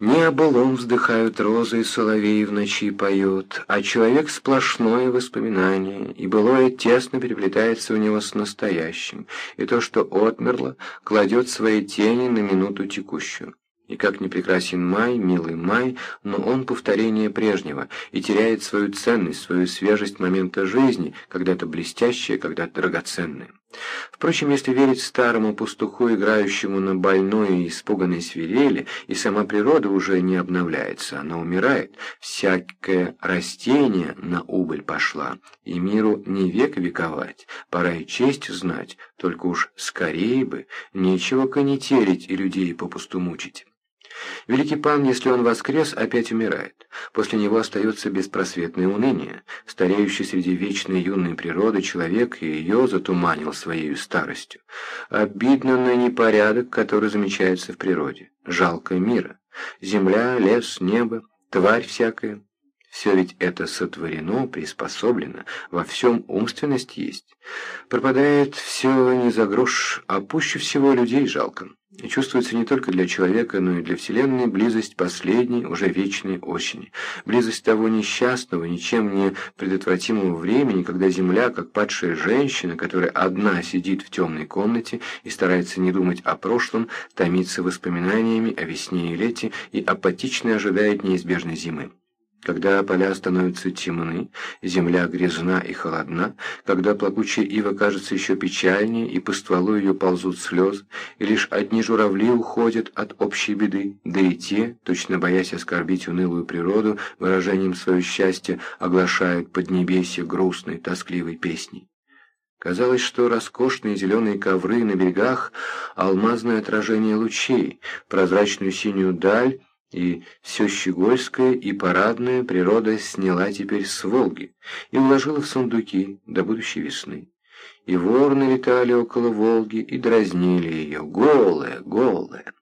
Не о былом вздыхают розы и соловей в ночи поют, а человек сплошное воспоминание, и былое тесно переплетается у него с настоящим, и то, что отмерло, кладет свои тени на минуту текущую. И как не прекрасен май, милый май, но он повторение прежнего и теряет свою ценность, свою свежесть момента жизни, когда-то блестящее, когда-то драгоценное. Впрочем, если верить старому пастуху, играющему на больной и испуганной свирели, и сама природа уже не обновляется, она умирает, всякое растение на убыль пошла, и миру не век вековать, пора и честь знать, только уж скорее бы, нечего конетерить и людей попусту мучить. Великий пан, если он воскрес, опять умирает. После него остается беспросветное уныние. Стареющий среди вечной юной природы человек и ее затуманил своей старостью. Обидно на непорядок, который замечается в природе. Жалко мира. Земля, лес, небо, тварь всякая. Все ведь это сотворено, приспособлено, во всем умственность есть. Пропадает все не за грош, а пуще всего людей жалко. И чувствуется не только для человека, но и для Вселенной близость последней, уже вечной осени. Близость того несчастного, ничем не предотвратимого времени, когда Земля, как падшая женщина, которая одна сидит в темной комнате и старается не думать о прошлом, томится воспоминаниями о весне и лете и апатично ожидает неизбежной зимы. Когда поля становятся темны, земля грязна и холодна, когда плакучая ива кажется еще печальнее, и по стволу ее ползут слезы, и лишь одни журавли уходят от общей беды, да и те, точно боясь оскорбить унылую природу, выражением своего счастья оглашают поднебесье грустной, тоскливой песней. Казалось, что роскошные зеленые ковры на берегах — алмазное отражение лучей, прозрачную синюю даль — и все щегольское и парадное природа сняла теперь с Волги и уложила в сундуки до будущей весны. И ворны летали около Волги и дразнили ее, голая, голая.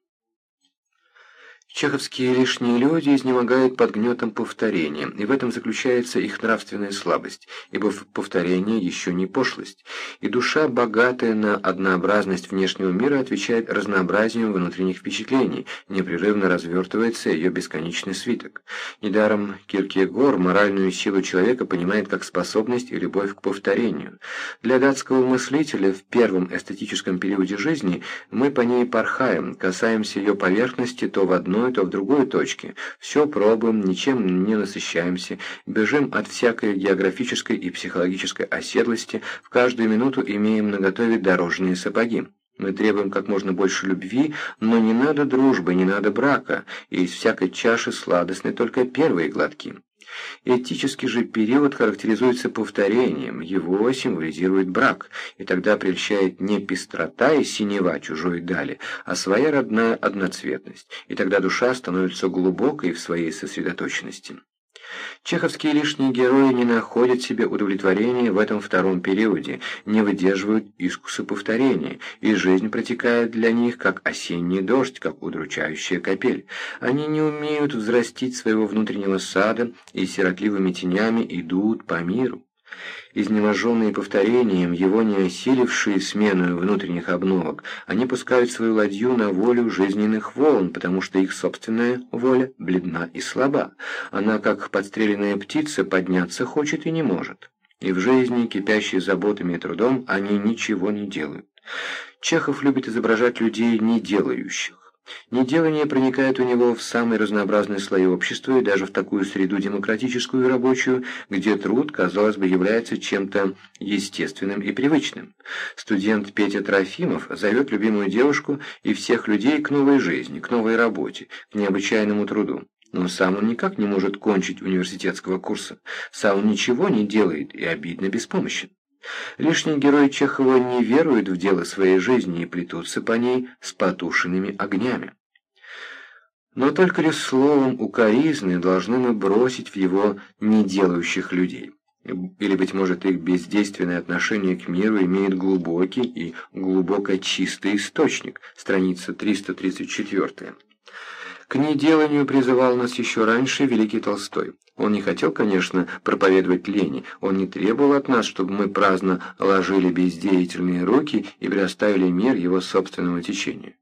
Чеховские лишние люди изнемогают под гнетом повторения, и в этом заключается их нравственная слабость, ибо повторение еще не пошлость, и душа, богатая на однообразность внешнего мира, отвечает разнообразием внутренних впечатлений, непрерывно развертывается ее бесконечный свиток. Недаром Киркегор моральную силу человека понимает как способность и любовь к повторению. Для датского мыслителя в первом эстетическом периоде жизни мы по ней порхаем, касаемся ее поверхности то в одной, одной, то в другой точке. Все пробуем, ничем не насыщаемся, бежим от всякой географической и психологической оседлости, в каждую минуту имеем наготове дорожные сапоги. Мы требуем как можно больше любви, но не надо дружбы, не надо брака, и из всякой чаши сладостны только первые глотки. Этический же период характеризуется повторением, его символизирует брак, и тогда прельщает не пестрота и синева чужой дали, а своя родная одноцветность, и тогда душа становится глубокой в своей сосредоточенности. Чеховские лишние герои не находят себе удовлетворения в этом втором периоде, не выдерживают искуса повторения, и жизнь протекает для них, как осенний дождь, как удручающая капель. Они не умеют взрастить своего внутреннего сада и сиротливыми тенями идут по миру изнеможенные повторением, его не осилившие смену внутренних обновок, они пускают свою ладью на волю жизненных волн, потому что их собственная воля бледна и слаба. Она, как подстреленная птица, подняться хочет и не может. И в жизни, кипящей заботами и трудом, они ничего не делают. Чехов любит изображать людей не делающих. Неделание проникает у него в самые разнообразные слои общества и даже в такую среду демократическую и рабочую, где труд, казалось бы, является чем-то естественным и привычным. Студент Петя Трофимов зовет любимую девушку и всех людей к новой жизни, к новой работе, к необычайному труду. Но сам он никак не может кончить университетского курса, сам он ничего не делает и обидно беспомощен. Лишние герои Чехова не веруют в дело своей жизни и плетутся по ней с потушенными огнями. Но только лишь словом укоризны должны мы бросить в его неделающих людей. Или, быть может, их бездейственное отношение к миру имеет глубокий и глубоко чистый источник, страница 334. К неделанию призывал нас еще раньше великий Толстой. Он не хотел, конечно, проповедовать лени, он не требовал от нас, чтобы мы праздно ложили бездеятельные руки и предоставили мир его собственному течению.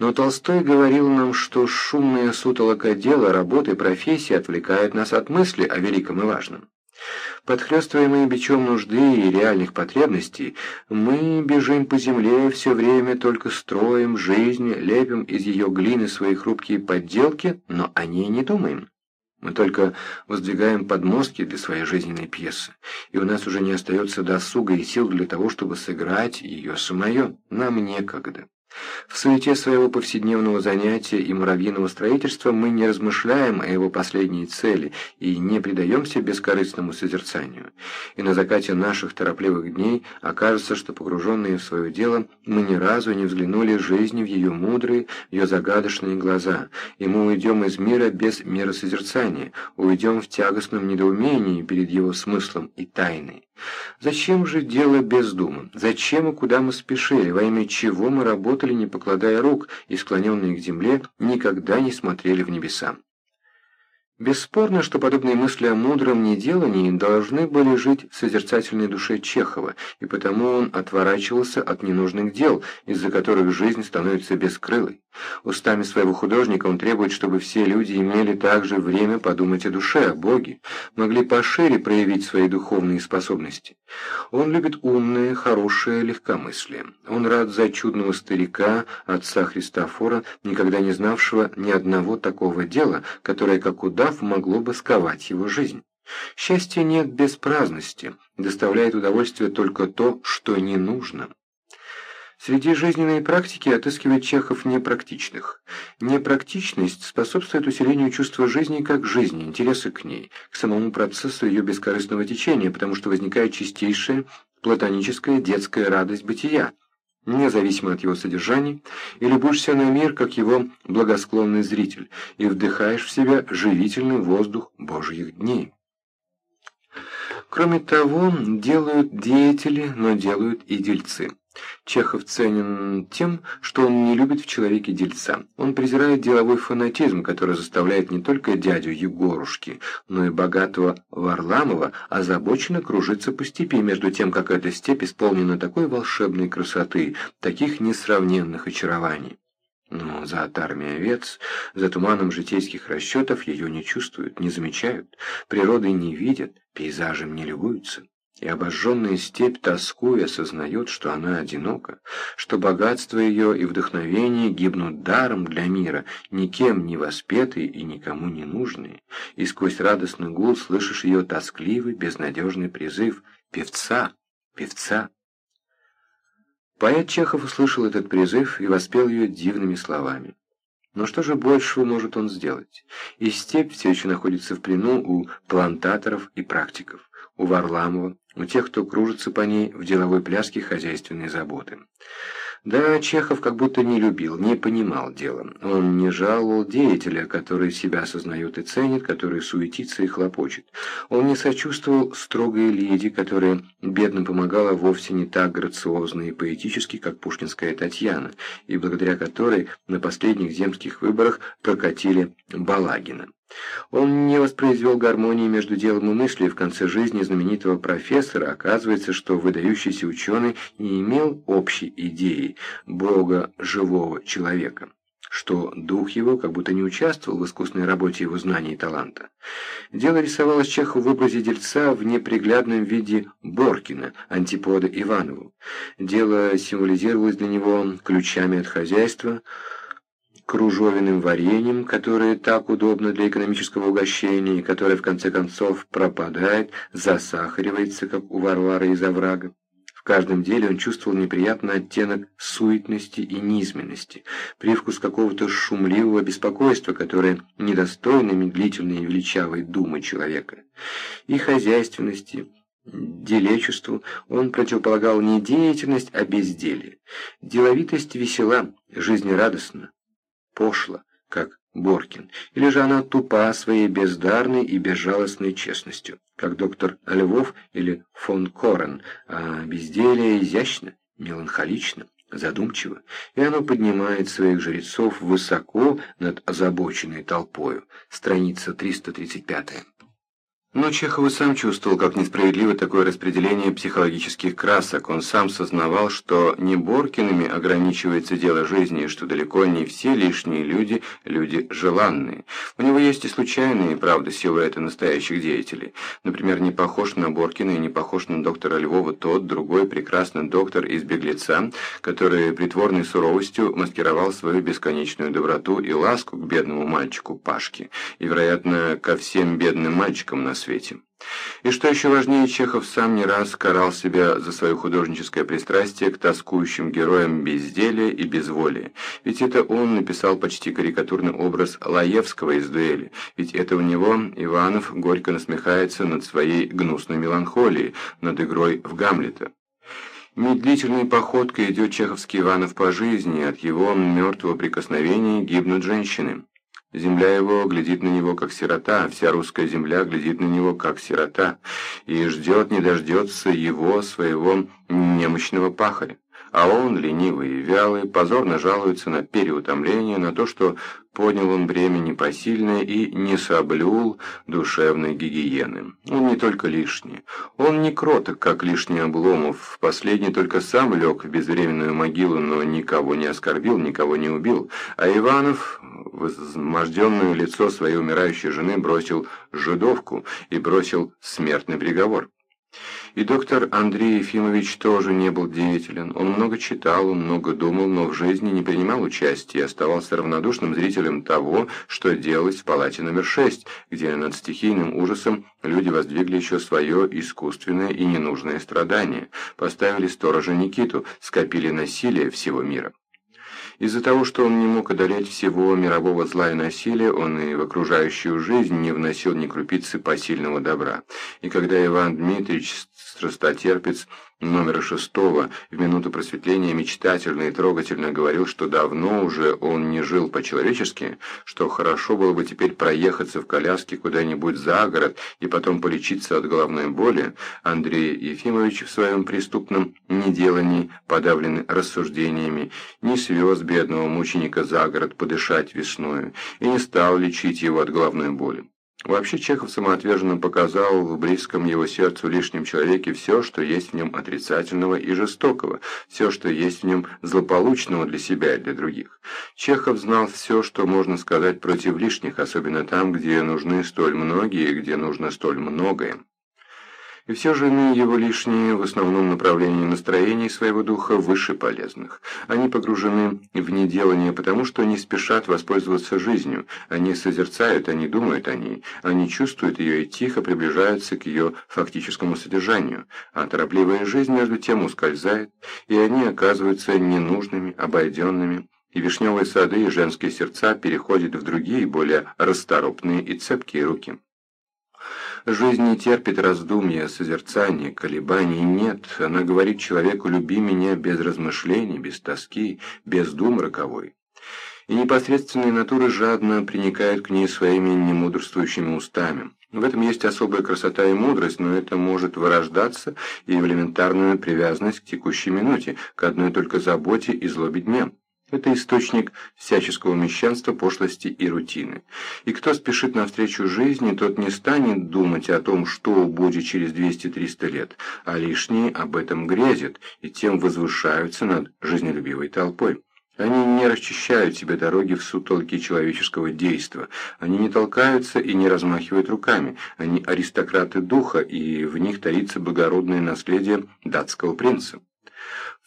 Но Толстой говорил нам, что шумная сутолока дела, работы, профессии отвлекает нас от мысли о великом и важном. Подхлёстываемые бичом нужды и реальных потребностей, мы бежим по земле все время, только строим жизнь, лепим из ее глины свои хрупкие подделки, но о ней не думаем. Мы только воздвигаем подмостки для своей жизненной пьесы, и у нас уже не остается досуга и сил для того, чтобы сыграть ее самое. Нам некогда. В суете своего повседневного занятия и муравьиного строительства мы не размышляем о его последней цели и не предаемся бескорыстному созерцанию. И на закате наших торопливых дней окажется, что погруженные в свое дело, мы ни разу не взглянули жизни в ее мудрые, ее загадочные глаза, и мы уйдем из мира без миросозерцания, уйдем в тягостном недоумении перед его смыслом и тайной. Зачем же дело без? Зачем и куда мы спешили? Во имя чего мы работали, не покладая рук, и склоненные к земле, никогда не смотрели в небеса? Бесспорно, что подобные мысли о мудром неделании должны были жить в созерцательной душе Чехова, и потому он отворачивался от ненужных дел, из-за которых жизнь становится бескрылой. Устами своего художника он требует, чтобы все люди имели также время подумать о душе, о Боге, могли пошире проявить свои духовные способности. Он любит умное, хорошее легкомыслие. Он рад за чудного старика, отца Христофора, никогда не знавшего ни одного такого дела, которое, как удав, могло бы сковать его жизнь. Счастья нет без праздности, доставляет удовольствие только то, что не нужно. Среди жизненной практики отыскивает Чехов непрактичных. Непрактичность способствует усилению чувства жизни как жизни, интереса к ней, к самому процессу ее бескорыстного течения, потому что возникает чистейшая платоническая детская радость бытия, независимо от его содержания, и любуешься на мир как его благосклонный зритель, и вдыхаешь в себя живительный воздух Божьих дней. Кроме того, делают деятели, но делают и дельцы. Чехов ценен тем, что он не любит в человеке дельца. Он презирает деловой фанатизм, который заставляет не только дядю Егорушки, но и богатого Варламова озабоченно кружиться по степи, между тем, как эта степь исполнена такой волшебной красоты, таких несравненных очарований. Но за отармией овец, за туманом житейских расчетов ее не чувствуют, не замечают, природы не видят, пейзажем не любуются. И обожженная степь, тоскуя, осознает, что она одинока, что богатство ее и вдохновение гибнут даром для мира, никем не воспетые и никому не нужные, и сквозь радостный гул слышишь ее тоскливый, безнадежный призыв «Певца! Певца!». Поэт Чехов услышал этот призыв и воспел ее дивными словами. Но что же большего может он сделать? И степь все еще находится в плену у плантаторов и практиков у Варламова, у тех, кто кружится по ней в деловой пляске хозяйственной заботы. Да, Чехов как будто не любил, не понимал дела. Он не жаловал деятеля, который себя осознает и ценит, который суетится и хлопочет. Он не сочувствовал строгой леди, которая бедно помогала вовсе не так грациозно и поэтически, как пушкинская Татьяна, и благодаря которой на последних земских выборах прокатили Балагина. Он не воспроизвел гармонии между делом и мыслью, в конце жизни знаменитого профессора оказывается, что выдающийся ученый не имел общей идеи Бога живого человека что дух его как будто не участвовал в искусной работе его знаний и таланта. Дело рисовалось Чеху в образе дельца в неприглядном виде Боркина, антипода Иванову. Дело символизировалось для него ключами от хозяйства, кружовенным вареньем, которое так удобно для экономического угощения и которое в конце концов пропадает, засахаривается, как у Варвары из оврага. В каждом деле он чувствовал неприятный оттенок суетности и низменности, привкус какого-то шумливого беспокойства, которое недостойно медлительной и величавой думы человека. И хозяйственности, Делечеству он противополагал не деятельность, а безделье. Деловитость весела, жизнерадостна, пошла, как Боркин, или же она тупа своей бездарной и безжалостной честностью, как доктор Львов или фон Корен, а безделие изящно, меланхолично, задумчиво, и оно поднимает своих жрецов высоко над озабоченной толпою. Страница 335. Но Чехов и сам чувствовал, как несправедливо такое распределение психологических красок. Он сам сознавал, что не Боркиными ограничивается дело жизни, что далеко не все лишние люди – люди желанные. У него есть и случайные, правда, силуэты настоящих деятелей. Например, не похож на Боркина и не похож на доктора Львова тот, другой прекрасный доктор из «Беглеца», который притворной суровостью маскировал свою бесконечную доброту и ласку к бедному мальчику Пашке, и, вероятно, ко всем бедным мальчикам на свете свете. И что еще важнее, Чехов сам не раз карал себя за свое художническое пристрастие к тоскующим героям безделия и безволия. Ведь это он написал почти карикатурный образ Лаевского из «Дуэли». Ведь это у него Иванов горько насмехается над своей гнусной меланхолией, над игрой в Гамлета. Медлительной походкой идет чеховский Иванов по жизни, от его мертвого прикосновения гибнут женщины. Земля его глядит на него, как сирота, вся русская земля глядит на него, как сирота, и ждет, не дождется его, своего немощного пахаря. А он, ленивый и вялый, позорно жалуется на переутомление, на то, что поднял он бремя непосильное и не соблюл душевной гигиены. Он не только лишний. Он не кроток, как лишний Обломов. Последний только сам лег в безвременную могилу, но никого не оскорбил, никого не убил. А Иванов в изможденное лицо своей умирающей жены бросил жидовку и бросил смертный приговор. И доктор Андрей Ефимович тоже не был деятелен. Он много читал, он много думал, но в жизни не принимал участия и оставался равнодушным зрителем того, что делалось в палате номер 6, где над стихийным ужасом люди воздвигли еще свое искусственное и ненужное страдание, поставили сторожа Никиту, скопили насилие всего мира. Из-за того, что он не мог одолеть всего мирового зла и насилия, он и в окружающую жизнь не вносил ни крупицы посильного добра. И когда Иван Дмитриевич страстотерпец номера шестого в минуту просветления мечтательно и трогательно говорил, что давно уже он не жил по-человечески, что хорошо было бы теперь проехаться в коляске куда-нибудь за город и потом полечиться от головной боли, Андрей Ефимович в своем преступном неделании, подавленный рассуждениями, не свез бедного мученика за город подышать весною и не стал лечить его от головной боли. Вообще Чехов самоотверженно показал в близком его сердцу лишнем человеке все, что есть в нем отрицательного и жестокого, все, что есть в нем злополучного для себя и для других. Чехов знал все, что можно сказать против лишних, особенно там, где нужны столь многие, где нужно столь многое. И все же иные его лишние в основном направлении настроений своего духа выше полезных. Они погружены в неделание потому, что не спешат воспользоваться жизнью, они созерцают, они думают о ней, они чувствуют ее и тихо приближаются к ее фактическому содержанию, а торопливая жизнь между тем ускользает, и они оказываются ненужными, обойденными, и вишневые сады и женские сердца переходят в другие, более расторопные и цепкие руки. Жизнь не терпит раздумья, созерцания, колебаний нет. Она говорит человеку «люби меня» без размышлений, без тоски, без дум роковой. И непосредственные натуры жадно приникают к ней своими немудрствующими устами. В этом есть особая красота и мудрость, но это может вырождаться и в элементарную привязанность к текущей минуте, к одной только заботе и злобе дня. Это источник всяческого мещанства, пошлости и рутины. И кто спешит навстречу жизни, тот не станет думать о том, что будет через 200-300 лет, а лишние об этом грезят и тем возвышаются над жизнелюбивой толпой. Они не расчищают себе дороги в сутолке человеческого действа. Они не толкаются и не размахивают руками. Они аристократы духа, и в них таится благородное наследие датского принца.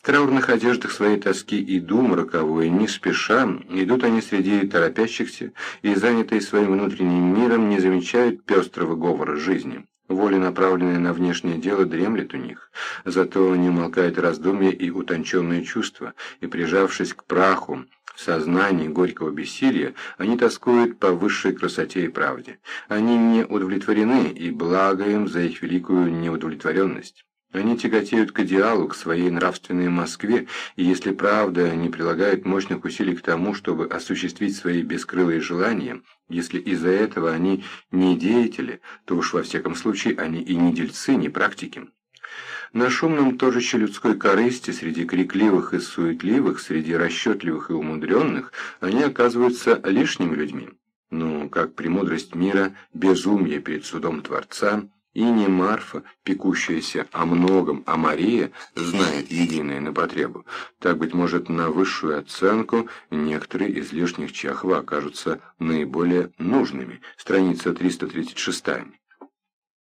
В траурных одеждах своей тоски и дум роковой, не спеша, идут они среди торопящихся и, занятые своим внутренним миром, не замечают пестрого говора жизни. Воля, направленная на внешнее дело, дремлет у них, зато не умолкает раздумья и утонченные чувства, и, прижавшись к праху, в сознании горького бессилия, они тоскуют по высшей красоте и правде. Они не удовлетворены, и благо им за их великую неудовлетворенность. Они тяготеют к идеалу, к своей нравственной Москве, и если правда не прилагает мощных усилий к тому, чтобы осуществить свои бескрылые желания, если из-за этого они не деятели, то уж во всяком случае они и не дельцы, не практики. На шумном торжище людской корысти, среди крикливых и суетливых, среди расчетливых и умудренных, они оказываются лишними людьми. Ну, как премудрость мира, безумие перед судом Творца, и не Марфа, пекущаяся о многом, а Мария знает единое на потребу. Так, быть может, на высшую оценку некоторые из лишних Чехова окажутся наиболее нужными. Страница 336.